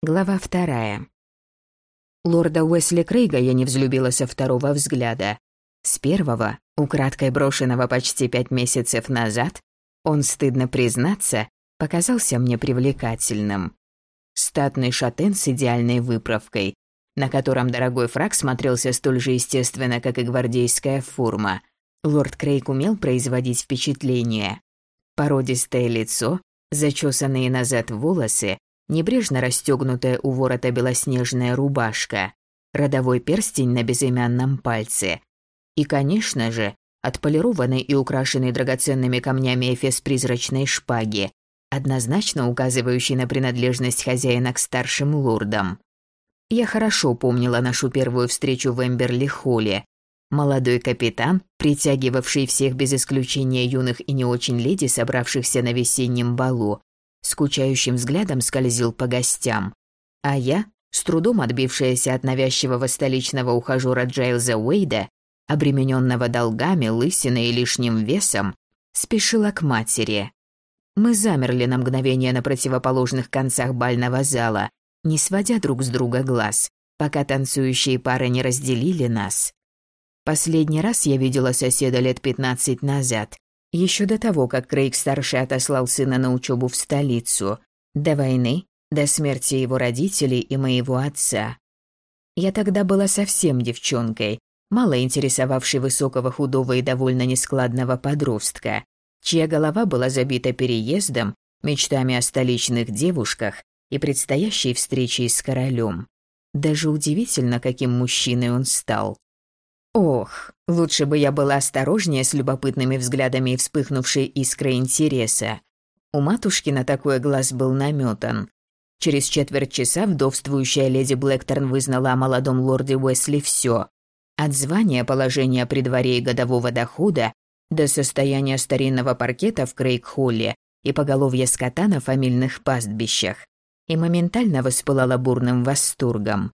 Глава вторая. Лорда Уэсли Крейга я не взлюбила со второго взгляда. С первого, украдкой брошенного почти пять месяцев назад, он, стыдно признаться, показался мне привлекательным. Статный шатен с идеальной выправкой, на котором дорогой фраг смотрелся столь же естественно, как и гвардейская форма. Лорд Крейг умел производить впечатление. Породистое лицо, зачесанные назад волосы, небрежно расстегнутая у ворота белоснежная рубашка, родовой перстень на безымянном пальце и, конечно же, отполированный и украшенный драгоценными камнями эфес призрачной шпаги, однозначно указывающий на принадлежность хозяина к старшим лордам. Я хорошо помнила нашу первую встречу в Эмберли-холле. Молодой капитан, притягивавший всех без исключения юных и не очень леди, собравшихся на весеннем балу, скучающим взглядом скользил по гостям. А я, с трудом отбившаяся от навязчивого столичного ухажера Джайлза Уэйда, обремененного долгами, лысиной и лишним весом, спешила к матери. Мы замерли на мгновение на противоположных концах бального зала, не сводя друг с друга глаз, пока танцующие пары не разделили нас. Последний раз я видела соседа лет пятнадцать назад, еще до того, как Крейг-старший отослал сына на учебу в столицу. До войны, до смерти его родителей и моего отца. Я тогда была совсем девчонкой, мало интересовавшей высокого худого и довольно нескладного подростка, чья голова была забита переездом, мечтами о столичных девушках и предстоящей встречей с королем. Даже удивительно, каким мужчиной он стал. Ох, лучше бы я была осторожнее с любопытными взглядами и вспыхнувшей искрой интереса. У матушки на такой глаз был наметан. Через четверть часа вдовствующая леди Блэкторн вызнала о молодом лорде Уэсли все. От звания, положения при дворе и годового дохода до состояния старинного паркета в Крейг-Холле и поголовья скота на фамильных пастбищах. И моментально воспылала бурным восторгом.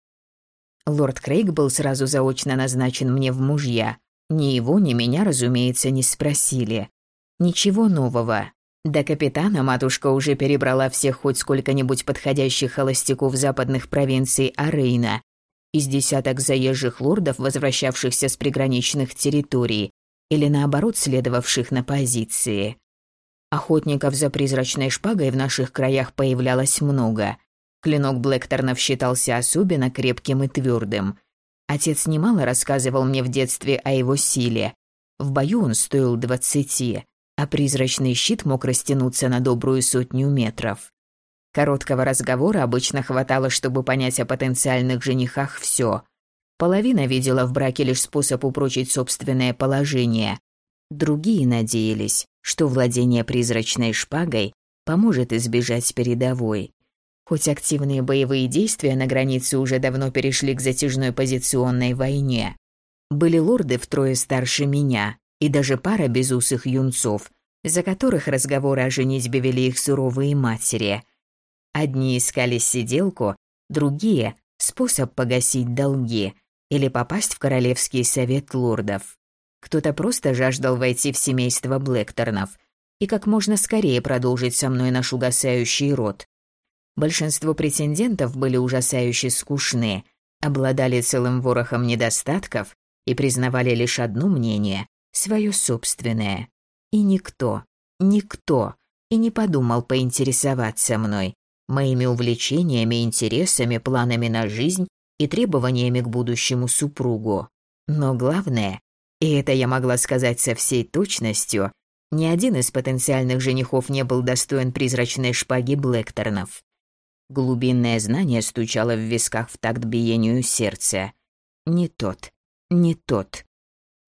Лорд Крейг был сразу заочно назначен мне в мужья. Ни его, ни меня, разумеется, не спросили. Ничего нового. До капитана матушка уже перебрала всех хоть сколько-нибудь подходящих холостяков западных провинций Арейна. Из десяток заезжих лордов, возвращавшихся с приграничных территорий, или наоборот следовавших на позиции. Охотников за призрачной шпагой в наших краях появлялось много. Клинок Блэкторнов считался особенно крепким и твердым. Отец немало рассказывал мне в детстве о его силе. В бою он стоил двадцати, а призрачный щит мог растянуться на добрую сотню метров. Короткого разговора обычно хватало, чтобы понять о потенциальных женихах все. Половина видела в браке лишь способ упрочить собственное положение. Другие надеялись, что владение призрачной шпагой поможет избежать передовой. Хоть активные боевые действия на границе уже давно перешли к затяжной позиционной войне. Были лорды втрое старше меня и даже пара безусых юнцов, за которых разговоры о женитьбе вели их суровые матери. Одни искали сиделку, другие – способ погасить долги или попасть в Королевский совет лордов. Кто-то просто жаждал войти в семейство Блэкторнов и как можно скорее продолжить со мной наш угасающий род, Большинство претендентов были ужасающе скучны, обладали целым ворохом недостатков и признавали лишь одно мнение – свое собственное. И никто, никто и не подумал поинтересоваться мной, моими увлечениями, интересами, планами на жизнь и требованиями к будущему супругу. Но главное, и это я могла сказать со всей точностью, ни один из потенциальных женихов не был достоин призрачной шпаги Блэкторнов. Глубинное знание стучало в висках в такт биению сердца. Не тот, не тот.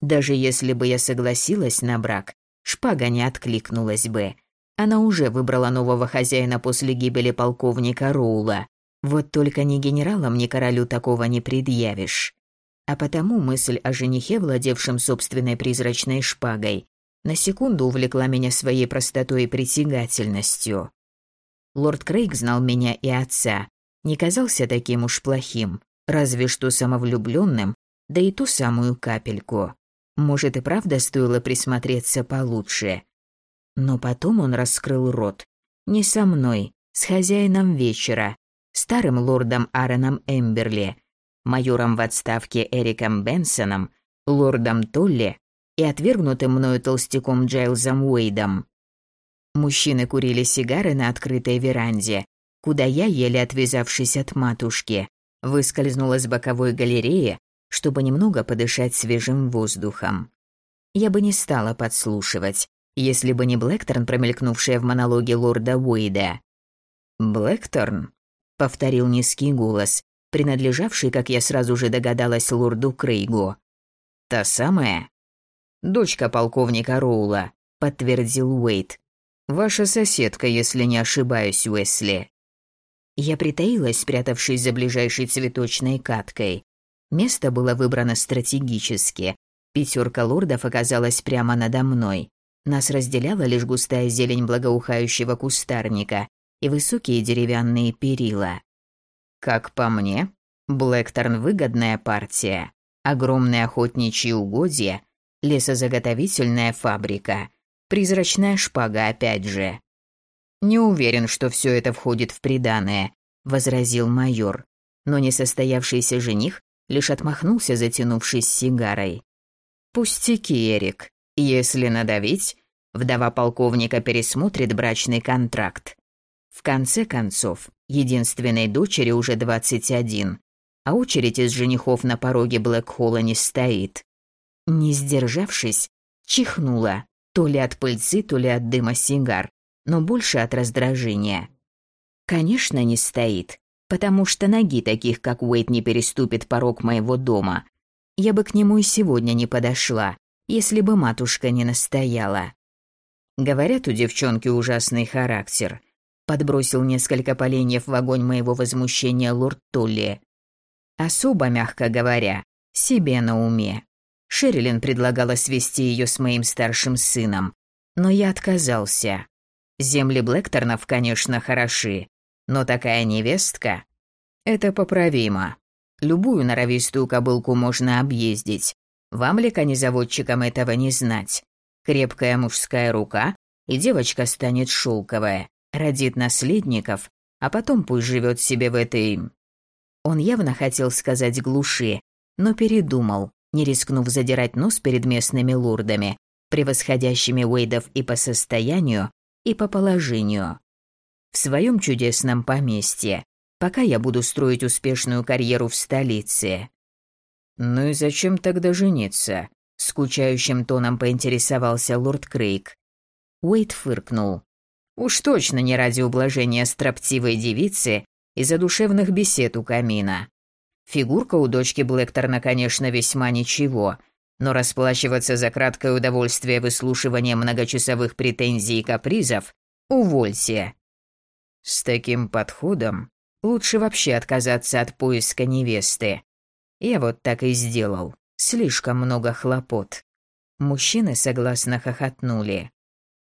Даже если бы я согласилась на брак, шпага не откликнулась бы. Она уже выбрала нового хозяина после гибели полковника Роула. Вот только ни генералам, ни королю такого не предъявишь. А потому мысль о женихе, владевшем собственной призрачной шпагой, на секунду увлекла меня своей простотой и притягательностью. Лорд Крейг знал меня и отца. Не казался таким уж плохим, разве что самовлюбленным, да и ту самую капельку. Может и правда стоило присмотреться получше. Но потом он раскрыл рот. Не со мной, с хозяином вечера, старым лордом Аароном Эмберли, майором в отставке Эриком Бенсоном, лордом Толли и отвергнутым мною толстяком Джайлзом Уэйдом. Мужчины курили сигары на открытой веранде, куда я, еле отвязавшись от матушки, выскользнула с боковой галереи, чтобы немного подышать свежим воздухом. Я бы не стала подслушивать, если бы не Блэкторн, промелькнувшая в монологе лорда Уэйда. «Блэкторн?» — повторил низкий голос, принадлежавший, как я сразу же догадалась, лорду Крейгу. «Та самая?» «Дочка полковника Роула», — подтвердил Уэйд. «Ваша соседка, если не ошибаюсь, Уэсли». Я притаилась, спрятавшись за ближайшей цветочной каткой. Место было выбрано стратегически. Пятерка лордов оказалась прямо надо мной. Нас разделяла лишь густая зелень благоухающего кустарника и высокие деревянные перила. Как по мне, Блэкторн выгодная партия. Огромные охотничьи угодья, лесозаготовительная фабрика, призрачная шпага опять же. «Не уверен, что все это входит в приданое», — возразил майор. Но несостоявшийся жених лишь отмахнулся, затянувшись сигарой. «Пустяки, Эрик. Если надавить, вдова полковника пересмотрит брачный контракт. В конце концов, единственной дочери уже 21, а очередь из женихов на пороге Блэкхолла не стоит. Не сдержавшись, чихнула, то ли от пыльцы, то ли от дыма сигар, но больше от раздражения. Конечно, не стоит, потому что ноги таких, как Уэйт, не переступит порог моего дома. Я бы к нему и сегодня не подошла, если бы матушка не настояла. Говорят, у девчонки ужасный характер. Подбросил несколько поленьев в огонь моего возмущения лорд Толли. Особо, мягко говоря, себе на уме. Шерилин предлагала свести ее с моим старшим сыном, но я отказался. Земли Блэкторнов, конечно, хороши, но такая невестка — это поправимо. Любую норовистую кобылку можно объездить. Вам ли, конезаводчикам, этого не знать? Крепкая мужская рука, и девочка станет шелковая родит наследников, а потом пусть живет себе в этой... Он явно хотел сказать глуши, но передумал, не рискнув задирать нос перед местными лордами, превосходящими Уэйдов и по состоянию, и по положению. В своем чудесном поместье, пока я буду строить успешную карьеру в столице. «Ну и зачем тогда жениться?» — скучающим тоном поинтересовался лорд Крейг. Уэйд фыркнул. Уж точно не ради ублажения строптивой девицы и задушевных бесед у камина. Фигурка у дочки Блэкторна, конечно, весьма ничего, но расплачиваться за краткое удовольствие выслушивания многочасовых претензий и капризов – увольте. С таким подходом лучше вообще отказаться от поиска невесты. Я вот так и сделал. Слишком много хлопот. Мужчины согласно хохотнули.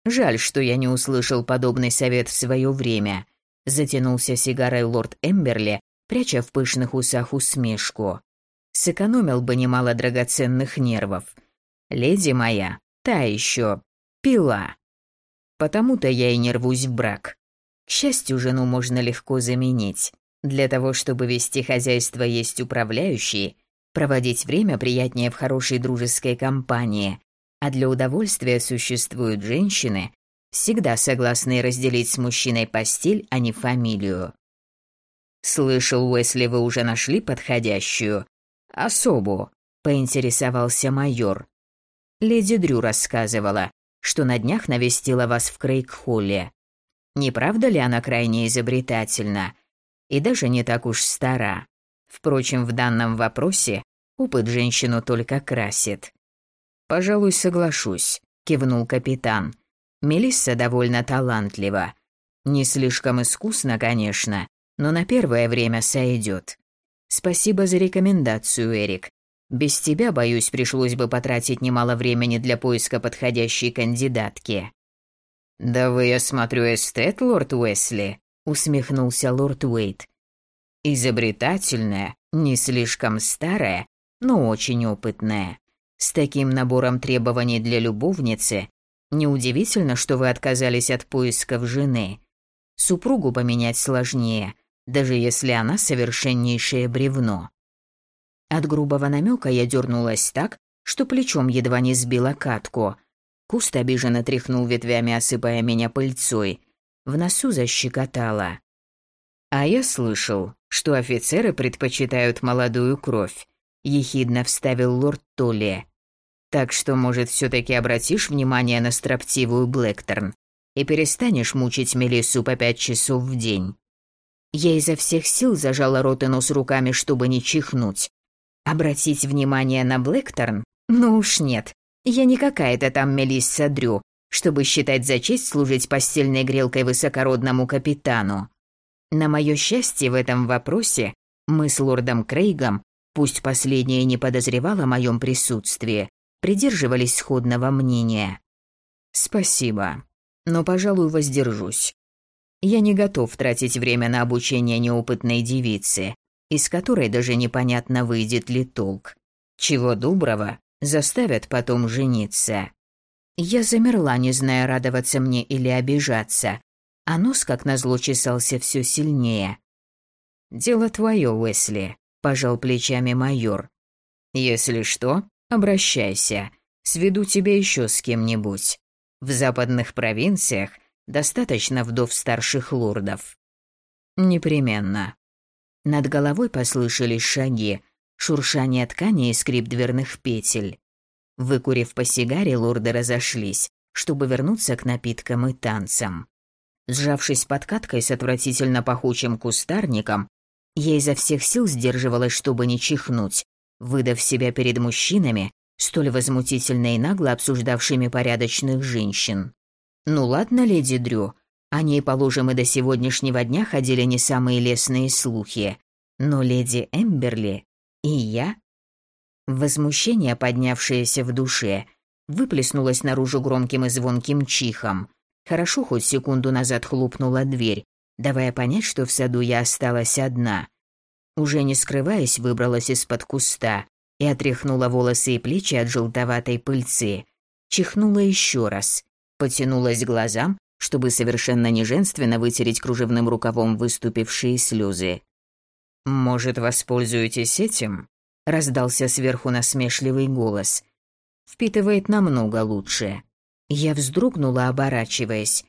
Жаль, что я не услышал подобный совет в свое время. Затянулся сигарой лорд Эмберли, пряча в пышных усах усмешку. Сэкономил бы немало драгоценных нервов. Леди моя, та еще, пила. Потому-то я и не рвусь в брак. К счастью, жену можно легко заменить. Для того, чтобы вести хозяйство, есть управляющий, проводить время приятнее в хорошей дружеской компании, а для удовольствия существуют женщины, всегда согласные разделить с мужчиной постель, а не фамилию. «Слышал, Уэсли, вы уже нашли подходящую?» «Особу», — поинтересовался майор. Леди Дрю рассказывала, что на днях навестила вас в Крейгхолле. Не правда ли она крайне изобретательна? И даже не так уж стара. Впрочем, в данном вопросе опыт женщину только красит. «Пожалуй, соглашусь», — кивнул капитан. «Мелисса довольно талантлива. Не слишком искусно, конечно, но на первое время сойдет. Спасибо за рекомендацию, Эрик. Без тебя, боюсь, пришлось бы потратить немало времени для поиска подходящей кандидатки». «Да вы, я смотрю, эстет, лорд Уэсли», — усмехнулся лорд Уэйт. «Изобретательная, не слишком старая, но очень опытная. С таким набором требований для любовницы неудивительно, что вы отказались от поисков жены. Супругу поменять сложнее, даже если она совершеннейшее бревно. От грубого намека я дернулась так, что плечом едва не сбила катку. Куст обиженно тряхнул ветвями, осыпая меня пыльцой. В носу защекотало. А я слышал, что офицеры предпочитают молодую кровь, ехидно вставил лорд Толли. Так что, может, все таки обратишь внимание на строптивую Блэкторн и перестанешь мучить Мелиссу по пять часов в день. Я изо всех сил зажала рот и нос руками, чтобы не чихнуть. Обратить внимание на Блэкторн? Ну уж нет. Я не какая-то там Мелисса Дрю, чтобы считать за честь служить постельной грелкой высокородному капитану. На мое счастье в этом вопросе мы с лордом Крейгом, пусть последнее не подозревал о моем присутствии, придерживались сходного мнения. «Спасибо, но, пожалуй, воздержусь. Я не готов тратить время на обучение неопытной девицы, из которой даже непонятно, выйдет ли толк. Чего доброго, заставят потом жениться. Я замерла, не зная, радоваться мне или обижаться, а нос, как назло, чесался все сильнее. «Дело твое, Уэсли», – пожал плечами майор. «Если что, обращайся, сведу тебя еще с кем-нибудь. В западных провинциях достаточно вдов старших лордов». «Непременно». Над головой послышались шаги, шуршание ткани и скрип дверных петель. Выкурив по сигаре, лорды разошлись, чтобы вернуться к напиткам и танцам. Сжавшись под каткой с отвратительно пахучим кустарником, я изо всех сил сдерживалась, чтобы не чихнуть, выдав себя перед мужчинами, столь возмутительно и нагло обсуждавшими порядочных женщин. «Ну ладно, леди Дрю, о ней, положим, и до сегодняшнего дня ходили не самые лестные слухи. Но леди Эмберли и я Возмущение, поднявшееся в душе, выплеснулось наружу громким и звонким чихом. Хорошо хоть секунду назад хлопнула дверь, давая понять, что в саду я осталась одна. Уже не скрываясь, выбралась из-под куста и отряхнула волосы и плечи от желтоватой пыльцы. Чихнула еще раз, потянулась к глазам, чтобы совершенно неженственно вытереть кружевным рукавом выступившие слезы. «Может, воспользуетесь этим?» раздался сверху насмешливый голос. Впитывает намного лучше. Я вздрогнула, оборачиваясь.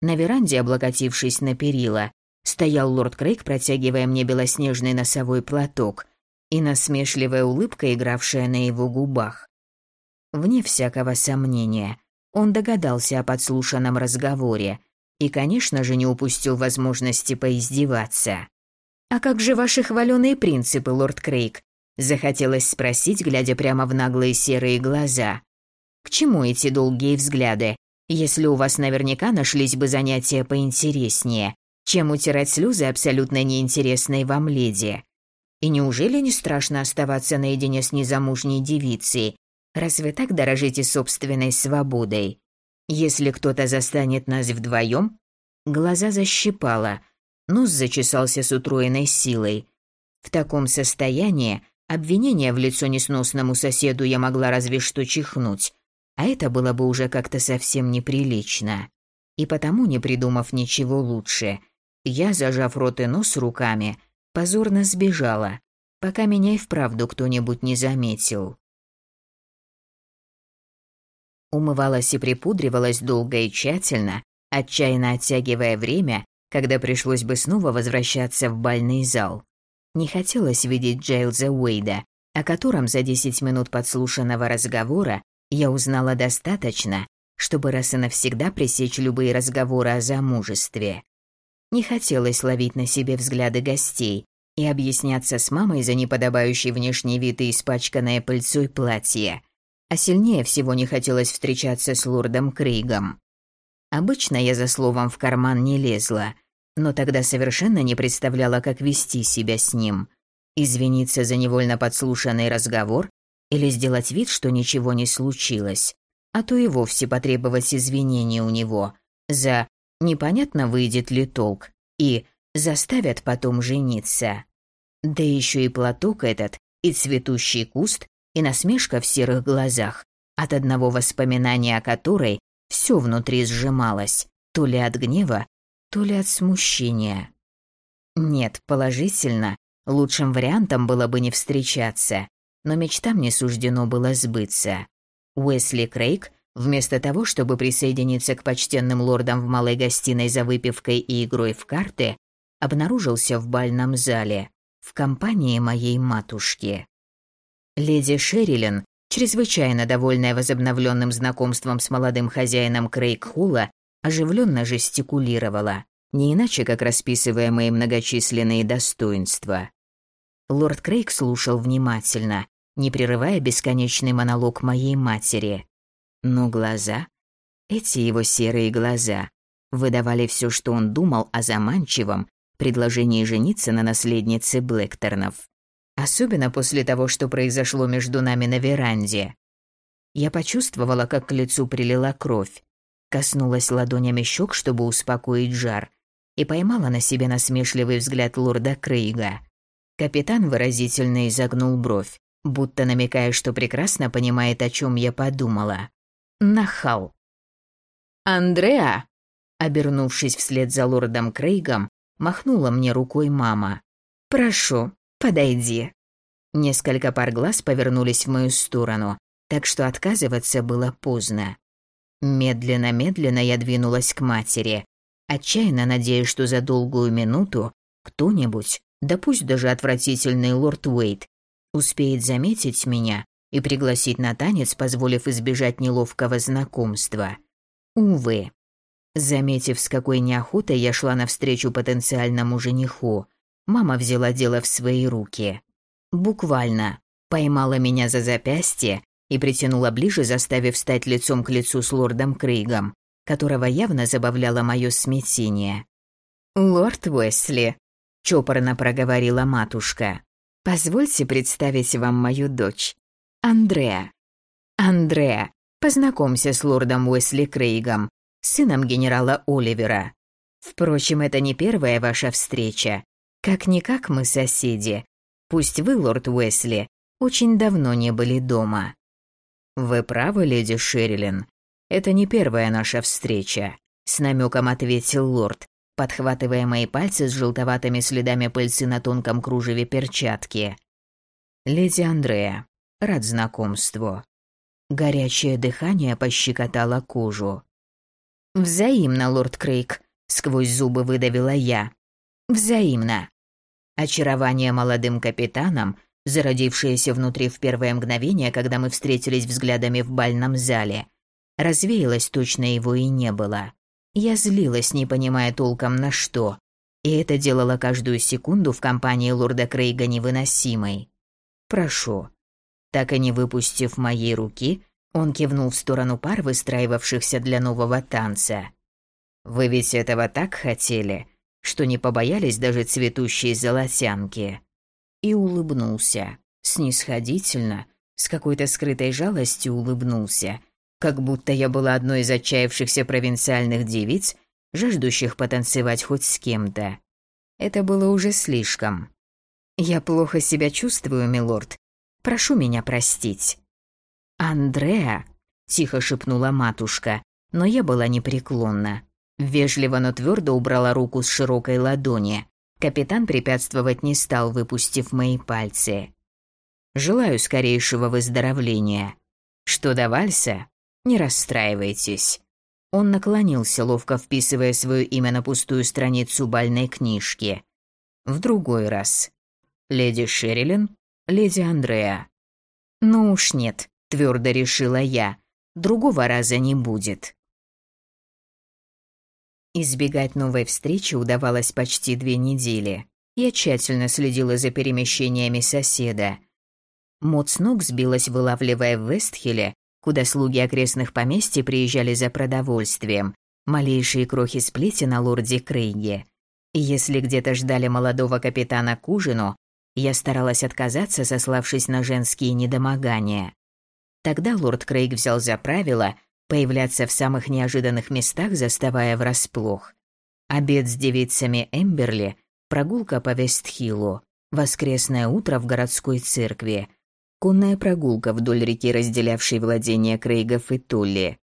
На веранде, облокотившись на перила, стоял лорд Крейг, протягивая мне белоснежный носовой платок и насмешливая улыбка, игравшая на его губах. Вне всякого сомнения, он догадался о подслушанном разговоре и, конечно же, не упустил возможности поиздеваться. «А как же ваши хваленые принципы, лорд Крейг?» Захотелось спросить, глядя прямо в наглые серые глаза. К чему эти долгие взгляды, если у вас наверняка нашлись бы занятия поинтереснее, чем утирать слезы абсолютно неинтересной вам леди? И неужели не страшно оставаться наедине с незамужней девицей, раз вы так дорожите собственной свободой? Если кто-то застанет нас вдвоем, глаза защипало, нос зачесался с утроенной силой. В таком состоянии Обвинение в лицо несносному соседу я могла разве что чихнуть, а это было бы уже как-то совсем неприлично. И потому, не придумав ничего лучше, я, зажав рот и нос руками, позорно сбежала, пока меня и вправду кто-нибудь не заметил. Умывалась и припудривалась долго и тщательно, отчаянно оттягивая время, когда пришлось бы снова возвращаться в бальный зал. Не хотелось видеть Джейлза Уэйда, о котором за 10 минут подслушанного разговора я узнала достаточно, чтобы раз и навсегда пресечь любые разговоры о замужестве. Не хотелось ловить на себе взгляды гостей и объясняться с мамой за неподобающий внешний вид и испачканное пыльцой платье. А сильнее всего не хотелось встречаться с лордом Крейгом. Обычно я за словом в карман не лезла, но тогда совершенно не представляла, как вести себя с ним. Извиниться за невольно подслушанный разговор или сделать вид, что ничего не случилось, а то и вовсе потребовать извинений у него за «непонятно, выйдет ли толк» и «заставят потом жениться». Да еще и платок этот, и цветущий куст, и насмешка в серых глазах, от одного воспоминания о которой все внутри сжималось, то ли от гнева, то ли от смущения. Нет, положительно, лучшим вариантом было бы не встречаться, но мечтам не суждено было сбыться. Уэсли Крейг, вместо того, чтобы присоединиться к почтенным лордам в малой гостиной за выпивкой и игрой в карты, обнаружился в бальном зале в компании моей матушки. Леди Шерилин, чрезвычайно довольная возобновленным знакомством с молодым хозяином Крейг-Хула, оживленно жестикулировала, не иначе как расписывая мои многочисленные достоинства. Лорд Крейг слушал внимательно, не прерывая бесконечный монолог моей матери. Но глаза, эти его серые глаза, выдавали все, что он думал о заманчивом предложении жениться на наследнице Блэкторнов. Особенно после того, что произошло между нами на веранде. Я почувствовала, как к лицу прилила кровь, коснулась ладонями щек, чтобы успокоить жар, и поймала на себе насмешливый взгляд лорда Крейга. Капитан выразительно изогнул бровь, будто намекая, что прекрасно понимает, о чем я подумала. Нахал. «Андреа!» Обернувшись вслед за лордом Крейгом, махнула мне рукой мама. «Прошу, подойди». Несколько пар глаз повернулись в мою сторону, так что отказываться было поздно. Медленно-медленно я двинулась к матери, отчаянно надеясь, что за долгую минуту кто-нибудь да пусть даже отвратительный лорд Уэйт, успеет заметить меня и пригласить на танец, позволив избежать неловкого знакомства. Увы. Заметив, с какой неохотой я шла навстречу потенциальному жениху, мама взяла дело в свои руки. Буквально поймала меня за запястье и притянула ближе, заставив стать лицом к лицу с лордом Крейгом, которого явно забавляло мое смятение. «Лорд Уэсли», — чопорно проговорила матушка. «Позвольте представить вам мою дочь, Андреа. Андреа, познакомься с лордом Уэсли Крейгом, сыном генерала Оливера. Впрочем, это не первая ваша встреча. Как-никак мы соседи. Пусть вы, лорд Уэсли, очень давно не были дома». «Вы правы, леди Шерилин. Это не первая наша встреча», — с намеком ответил лорд, подхватывая мои пальцы с желтоватыми следами пыльцы на тонком кружеве перчатки. «Леди Андрея, рад знакомству». Горячее дыхание пощекотало кожу. «Взаимно, лорд Крейг», — сквозь зубы выдавила я. «Взаимно». Очарование молодым капитаном, зародившееся внутри в первое мгновение, когда мы встретились взглядами в бальном зале, развеялось точно его и не было. Я злилась, не понимая толком на что, и это делало каждую секунду в компании лорда Крейга невыносимой. «Прошу». Так и не выпустив моей руки, он кивнул в сторону пар, выстраивавшихся для нового танца. «Вы ведь этого так хотели, что не побоялись даже цветущей золотянки?» И улыбнулся, снисходительно, с какой-то скрытой жалостью улыбнулся, как будто я была одной из отчаявшихся провинциальных девиц, жаждущих потанцевать хоть с кем-то. Это было уже слишком. «Я плохо себя чувствую, милорд. Прошу меня простить». «Андреа», — тихо шепнула матушка, но я была непреклонна. Вежливо, но твердо убрала руку с широкой ладони. Капитан препятствовать не стал, выпустив мои пальцы. «Желаю скорейшего выздоровления. Что до вальса, не расстраивайтесь». Он наклонился, ловко вписывая свое имя на пустую страницу бальной книжки. В другой раз. Леди Шерилин, леди Андреа. Ну уж нет, твердо решила я. Другого раза не будет. Избегать новой встречи удавалось почти две недели. Я тщательно следила за перемещениями соседа. Мод с ног сбилась, вылавливая в Вестхилле куда слуги окрестных поместьй приезжали за продовольствием, малейшие крохи сплети на лорде Крейге. И если где-то ждали молодого капитана к ужину, я старалась отказаться, сославшись на женские недомогания. Тогда лорд Крейг взял за правило появляться в самых неожиданных местах, заставая врасплох. Обед с девицами Эмберли, прогулка по Вестхиллу, воскресное утро в городской церкви – конная прогулка вдоль реки, разделявшей владения Крейгов и Тулли.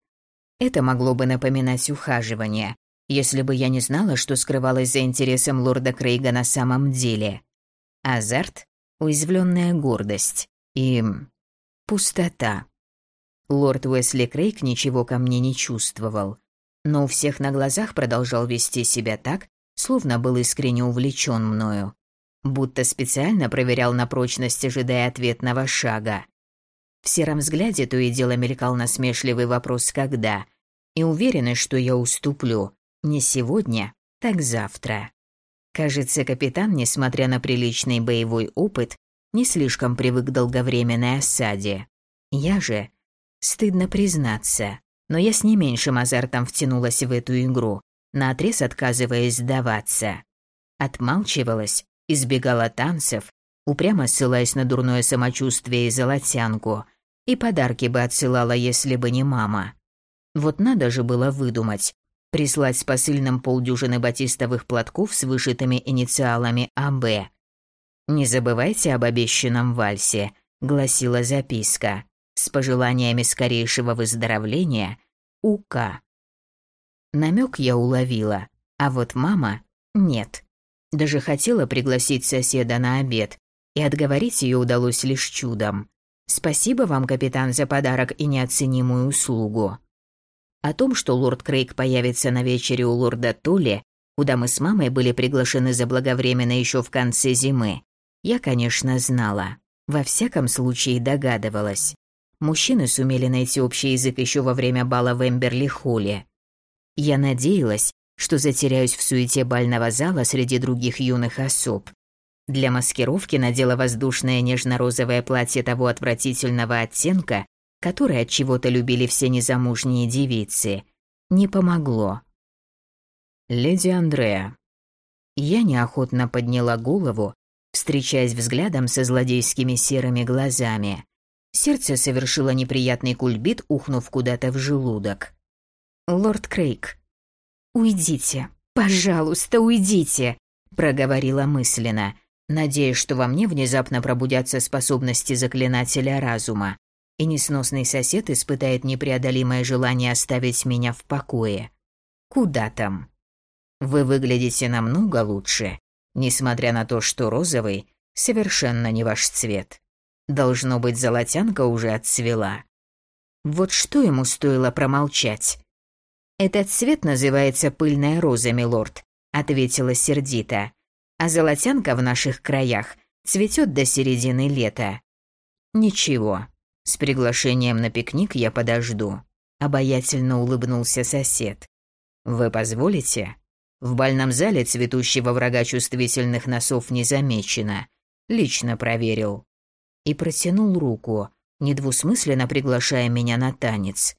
Это могло бы напоминать ухаживание, если бы я не знала, что скрывалось за интересом лорда Крейга на самом деле. Азарт, уязвленная гордость и... пустота. Лорд Уэсли Крейг ничего ко мне не чувствовал, но у всех на глазах продолжал вести себя так, словно был искренне увлечен мною, будто специально проверял на прочность, ожидая ответного шага. В сером взгляде то и дело мелькал насмешливый вопрос «когда?» и уверенность, что я уступлю, не сегодня, так завтра. Кажется, капитан, несмотря на приличный боевой опыт, не слишком привык к долговременной осаде. Я же, стыдно признаться, но я с не меньшим азартом втянулась в эту игру, наотрез отказываясь сдаваться. Отмалчивалась, избегала танцев, упрямо ссылаясь на дурное самочувствие и золотянку, и подарки бы отсылала, если бы не мама. Вот надо же было выдумать, прислать с посыльным полдюжины батистовых платков с вышитыми инициалами АБ. «Не забывайте об обещанном вальсе», — гласила записка, с пожеланиями скорейшего выздоровления УК. Намек я уловила, а вот мама — нет. Даже хотела пригласить соседа на обед, и отговорить ее удалось лишь чудом. Спасибо вам, капитан, за подарок и неоценимую услугу. О том, что лорд Крейг появится на вечере у лорда Толли, куда мы с мамой были приглашены заблаговременно еще в конце зимы, я, конечно, знала. Во всяком случае догадывалась. Мужчины сумели найти общий язык еще во время бала в Эмберли-холле. Я надеялась, что затеряюсь в суете бального зала среди других юных особ. Для маскировки надела воздушное нежно-розовое платье того отвратительного оттенка, которое от чего-то любили все незамужние девицы, не помогло. Леди Андреа. Я неохотно подняла голову, встречаясь взглядом со злодейскими серыми глазами. Сердце совершило неприятный кульбит, ухнув куда-то в желудок. «Лорд Крейг». «Уйдите, пожалуйста, уйдите», — проговорила мысленно, надеясь, что во мне внезапно пробудятся способности заклинателя разума и несносный сосед испытает непреодолимое желание оставить меня в покое. Куда там? Вы выглядите намного лучше, несмотря на то, что розовый совершенно не ваш цвет. Должно быть, золотянка уже отцвела. Вот что ему стоило промолчать? Этот цвет называется пыльная роза, милорд, ответила сердито. А золотянка в наших краях цветет до середины лета. Ничего, с приглашением на пикник я подожду. Обаятельно улыбнулся сосед. Вы позволите? В бальном зале цветущего врага чувствительных носов не замечено. Лично проверил. И протянул руку, недвусмысленно приглашая меня на танец.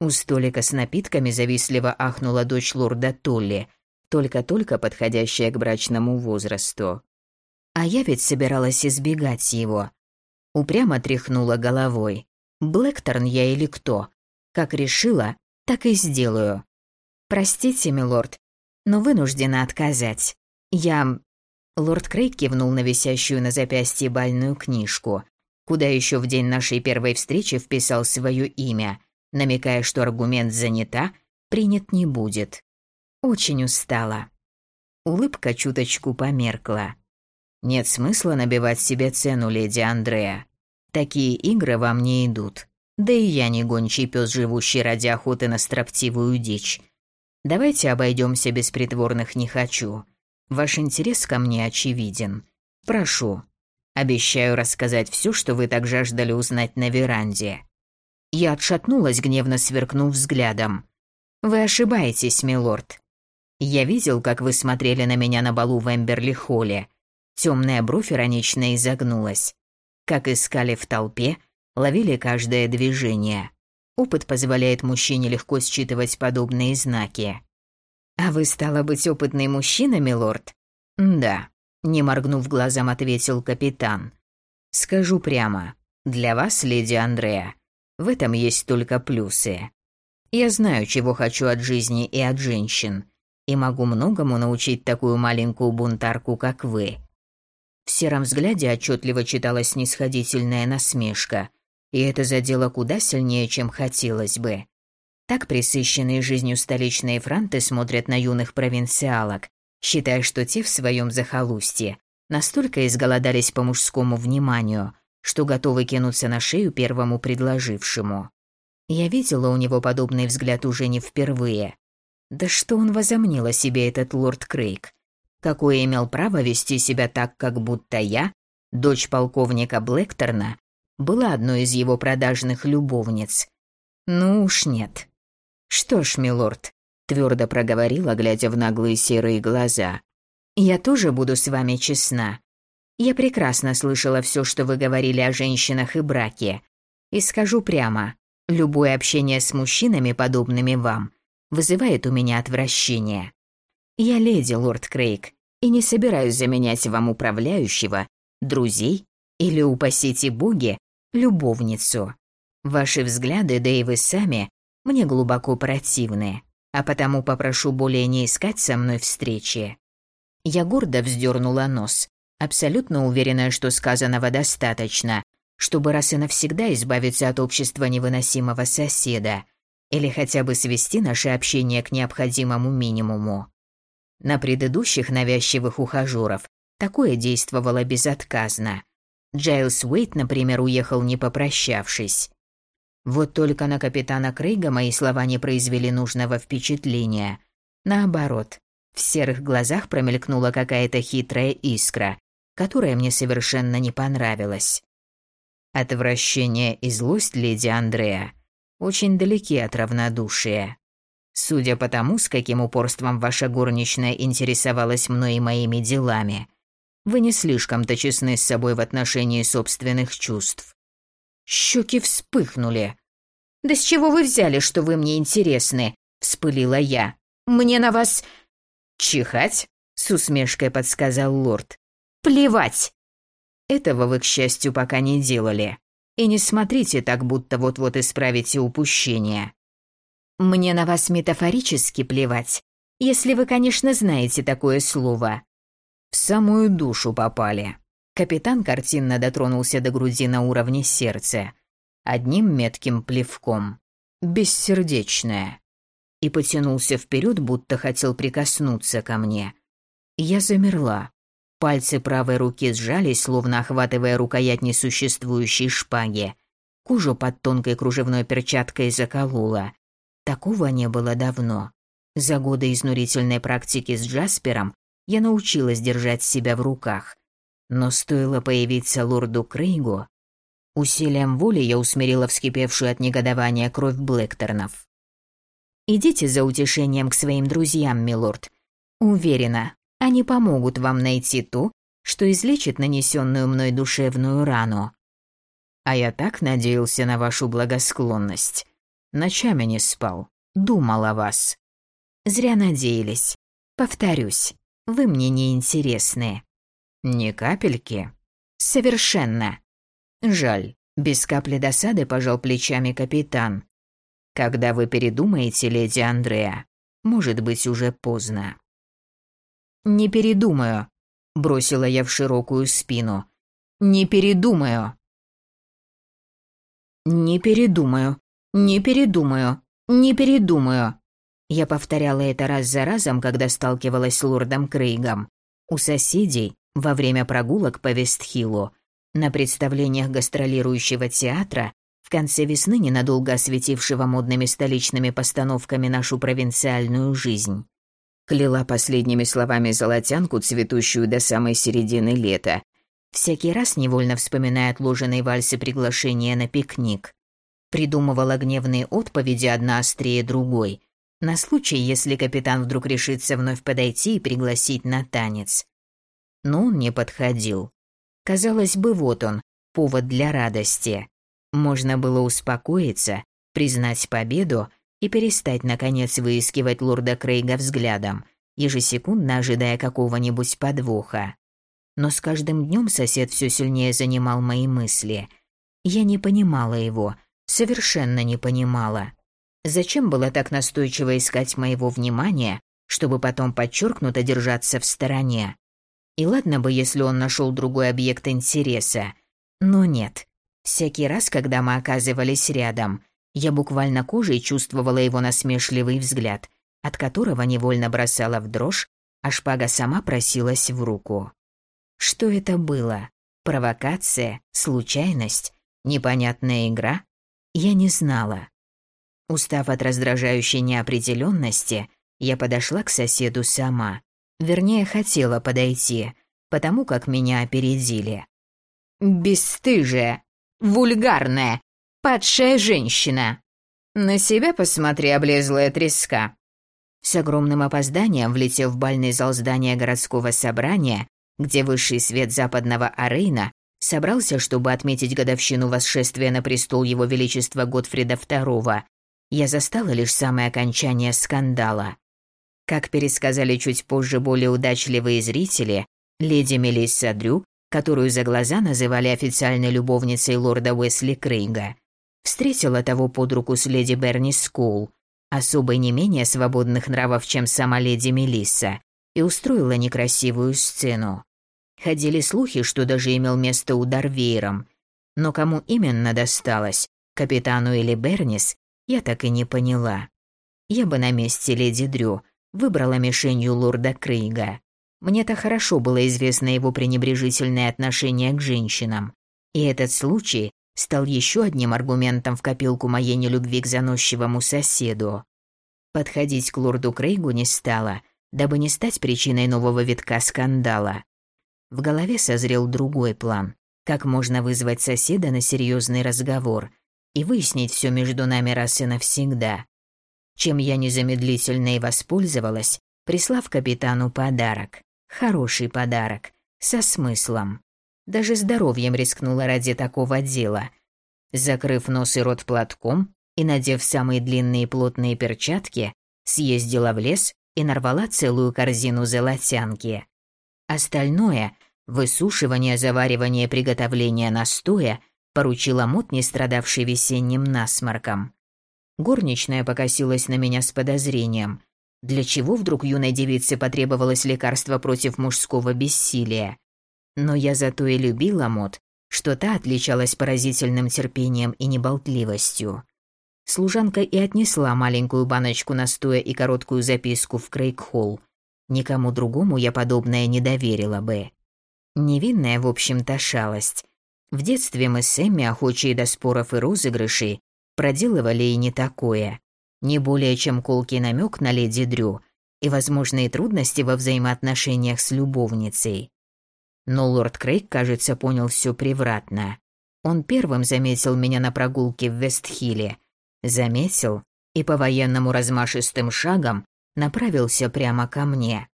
У столика с напитками завистливо ахнула дочь лорда Толли, только-только подходящая к брачному возрасту. А я ведь собиралась избегать его, Упрямо тряхнула головой. Блэкторн я или кто? Как решила, так и сделаю. Простите, милорд, но вынуждена отказать. Я... Лорд Крейг кивнул на висящую на запястье бальную книжку, куда еще в день нашей первой встречи вписал свое имя, намекая, что аргумент «занята» принят не будет. Очень устала. Улыбка чуточку померкла. Нет смысла набивать себе цену, леди Андреа. Такие игры вам не идут. Да и я не гончий пес, живущий ради охоты на строптивую дичь. Давайте обойдемся без притворных «не хочу». Ваш интерес ко мне очевиден. Прошу. Обещаю рассказать все, что вы так жаждали узнать на веранде. Я отшатнулась, гневно сверкнув взглядом. Вы ошибаетесь, милорд. Я видел, как вы смотрели на меня на балу в Эмберли-холле. Темная бровь иронично изогнулась. Как искали в толпе, ловили каждое движение. Опыт позволяет мужчине легко считывать подобные знаки. «А вы, стало быть, опытный мужчина, милорд?» «Да», — не моргнув глазом, ответил капитан. «Скажу прямо, для вас, леди Андреа, в этом есть только плюсы. Я знаю, чего хочу от жизни и от женщин, и могу многому научить такую маленькую бунтарку, как вы. В сером взгляде отчетливо читалась снисходительная насмешка, и это задело куда сильнее, чем хотелось бы. Так присыщенные жизнью столичные франты смотрят на юных провинциалок, считая, что те в своем захолустье настолько изголодались по мужскому вниманию, что готовы кинуться на шею первому предложившему. Я видела у него подобный взгляд уже не впервые. Да что он возомнил о себе, этот лорд Крейг? Какое имел право вести себя так, как будто я, дочь полковника Блэкторна, была одной из его продажных любовниц? Ну уж нет. Что ж, милорд, твердо проговорила, глядя в наглые серые глаза. Я тоже буду с вами честна. Я прекрасно слышала все, что вы говорили о женщинах и браке. И скажу прямо, любое общение с мужчинами, подобными вам, вызывает у меня отвращение. Я леди, лорд Крейг, и не собираюсь заменять вам управляющего, друзей или, упасите боги, любовницу. Ваши взгляды, да и вы сами, мне глубоко противны, а потому попрошу более не искать со мной встречи. Я гордо вздернула нос, абсолютно уверенная, что сказанного достаточно, чтобы раз и навсегда избавиться от общества невыносимого соседа или хотя бы свести наше общение к необходимому минимуму. На предыдущих навязчивых ухажеров такое действовало безотказно. Джайлс Уэйт, например, уехал не попрощавшись. Вот только на капитана Крейга мои слова не произвели нужного впечатления. Наоборот, в серых глазах промелькнула какая-то хитрая искра, которая мне совершенно не понравилась. Отвращение и злость леди Андреа очень далеки от равнодушия. Судя по тому, с каким упорством ваша горничная интересовалась мной и моими делами, вы не слишком-то честны с собой в отношении собственных чувств. Щеки вспыхнули. «Да с чего вы взяли, что вы мне интересны?» – вспылила я. «Мне на вас...» «Чихать?» – с усмешкой подсказал лорд. Плевать. Этого вы, к счастью, пока не делали. И не смотрите так, будто вот-вот исправите упущение. Мне на вас метафорически плевать, если вы, конечно, знаете такое слово. В самую душу попали. Капитан картинно дотронулся до груди на уровне сердца. Одним метким плевком. Бессердечное. И потянулся вперед, будто хотел прикоснуться ко мне. Я замерла. Пальцы правой руки сжались, словно охватывая рукоять несуществующей шпаги. Кожу под тонкой кружевной перчаткой заколола. Такого не было давно. За годы изнурительной практики с Джаспером я научилась держать себя в руках. Но стоило появиться лорду Крейгу, усилием воли я усмирила вскипевшую от негодования кровь Блэкторнов. «Идите за утешением к своим друзьям, милорд. Уверена, они помогут вам найти ту, что излечит нанесенную мной душевную рану. А я так надеялся на вашу благосклонность. Ночами не спал, думал о вас. Зря надеялись. Повторюсь, вы мне не интересны. Ни капельки. Совершенно. Жаль, без капли досады пожал плечами капитан. Когда вы передумаете, леди Андреа, может быть уже поздно. «Не передумаю», — бросила я в широкую спину. «Не передумаю». «Не передумаю, не передумаю, не передумаю». Я повторяла это раз за разом, когда сталкивалась с лордом Крейгом. У соседей, во время прогулок по Вестхиллу, на представлениях гастролирующего театра, в конце весны ненадолго осветившего модными столичными постановками нашу провинциальную жизнь кляла последними словами золотянку, цветущую до самой середины лета, всякий раз невольно вспоминая отложенные вальсы приглашения на пикник. Придумывала гневные отповеди одна острее другой, на случай, если капитан вдруг решится вновь подойти и пригласить на танец. Но он не подходил. Казалось бы, вот он, повод для радости. Можно было успокоиться, признать победу и перестать, наконец, выискивать лорда Крейга взглядом, ежесекундно ожидая какого-нибудь подвоха. Но с каждым днем сосед все сильнее занимал мои мысли. Я не понимала его, совершенно не понимала. Зачем было так настойчиво искать моего внимания, чтобы потом подчеркнуто держаться в стороне? И ладно бы, если он нашел другой объект интереса. Но нет. Всякий раз, когда мы оказывались рядом, Я буквально кожей чувствовала его насмешливый взгляд, от которого невольно бросала в дрожь, а шпага сама просилась в руку. Что это было? Провокация? Случайность? Непонятная игра? Я не знала. Устав от раздражающей неопределенности, я подошла к соседу сама. Вернее, хотела подойти, потому как меня опередили. «Бесстыжая, вульгарная, падшая женщина!» «На себя посмотри, облезлая треска!» С огромным опозданием, влетев в бальный зал здания городского собрания, где высший свет западного Арейна собрался, чтобы отметить годовщину восшествия на престол его величества Готфрида II, я застала лишь самое окончание скандала. Как пересказали чуть позже более удачливые зрители, леди Мелисса Дрю, которую за глаза называли официальной любовницей лорда Уэсли Крейга, встретила того под руку с леди Бернис Кул, особой не менее свободных нравов, чем сама леди Мелисса, и устроила некрасивую сцену. Ходили слухи, что даже имел место удар веером. Но кому именно досталось, капитану или Бернис, я так и не поняла. Я бы на месте леди Дрю выбрала мишенью лорда Крейга. Мне-то хорошо было известно его пренебрежительное отношение к женщинам. И этот случай стал еще одним аргументом в копилку моей нелюбви к заносчивому соседу. Подходить к лорду Крейгу не стала, дабы не стать причиной нового витка скандала. В голове созрел другой план. Как можно вызвать соседа на серьезный разговор и выяснить все между нами раз и навсегда. Чем я незамедлительно и воспользовалась, прислав капитану подарок. Хороший подарок, со смыслом. Даже здоровьем рискнула ради такого дела. Закрыв нос и рот платком и надев самые длинные плотные перчатки, съездила в лес и нарвала целую корзину золотянки. Остальное – высушивание, заваривание, приготовление настоя – поручила мут, не страдавший весенним насморком. Горничная покосилась на меня с подозрением. Для чего вдруг юной девице потребовалось лекарство против мужского бессилия? Но я зато и любила мод, что та отличалась поразительным терпением и неболтливостью. Служанка и отнесла маленькую баночку настоя и короткую записку в Крейгхолл, Никому другому я подобное не доверила бы. Невинная, в общем-то, шалость. В детстве мы с Эмми, охочие до споров и розыгрышей, проделывали и не такое. Не более чем колкий намек на леди Дрю и возможные трудности во взаимоотношениях с любовницей. Но лорд Крейг, кажется, понял все превратно. Он первым заметил меня на прогулке в Вестхилле. Заметил и по военному размашистым шагом направился прямо ко мне.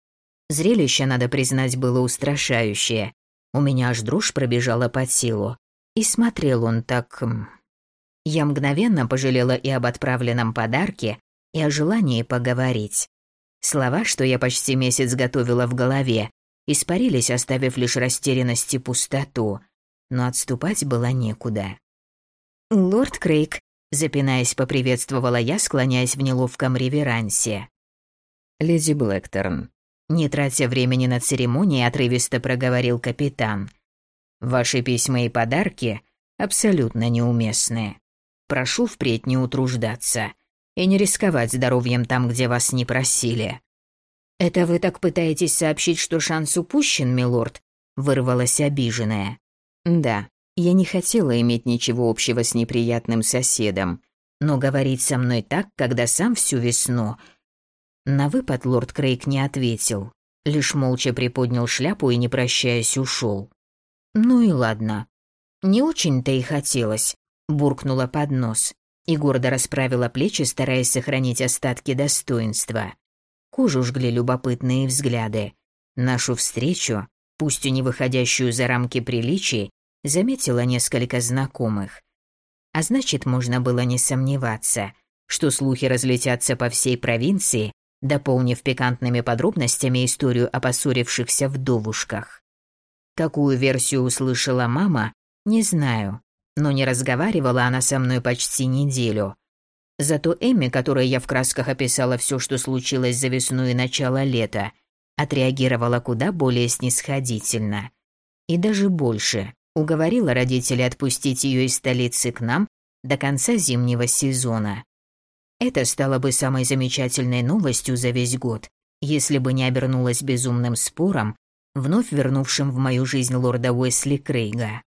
Зрелище, надо признать, было устрашающее. У меня аж дрожь пробежала по телу. И смотрел он так... Я мгновенно пожалела и об отправленном подарке, и о желании поговорить. Слова, что я почти месяц готовила в голове, испарились, оставив лишь растерянность и пустоту. Но отступать было некуда. «Лорд Крейг», запинаясь, поприветствовала я, склоняясь в неловком реверансе. «Леди Блэкторн». Не тратя времени на церемонии, отрывисто проговорил капитан. «Ваши письма и подарки абсолютно неуместны. Прошу впредь не утруждаться и не рисковать здоровьем там, где вас не просили». «Это вы так пытаетесь сообщить, что шанс упущен, милорд?» — вырвалась обиженная. «Да, я не хотела иметь ничего общего с неприятным соседом, но говорить со мной так, когда сам всю весну на выпад лорд Крейг не ответил, лишь молча приподнял шляпу и, не прощаясь, ушел. «Ну и ладно. Не очень-то и хотелось», — буркнула под нос и гордо расправила плечи, стараясь сохранить остатки достоинства. Кожу жгли любопытные взгляды. Нашу встречу, пусть и не выходящую за рамки приличий, заметила несколько знакомых. А значит, можно было не сомневаться, что слухи разлетятся по всей провинции дополнив пикантными подробностями историю о поссорившихся вдовушках. Какую версию услышала мама, не знаю, но не разговаривала она со мной почти неделю. Зато Эмми, которой я в красках описала все, что случилось за весну и начало лета, отреагировала куда более снисходительно. И даже больше. Уговорила родителей отпустить ее из столицы к нам до конца зимнего сезона. Это стало бы самой замечательной новостью за весь год, если бы не обернулось безумным спором, вновь вернувшим в мою жизнь лорда Уэсли Крейга.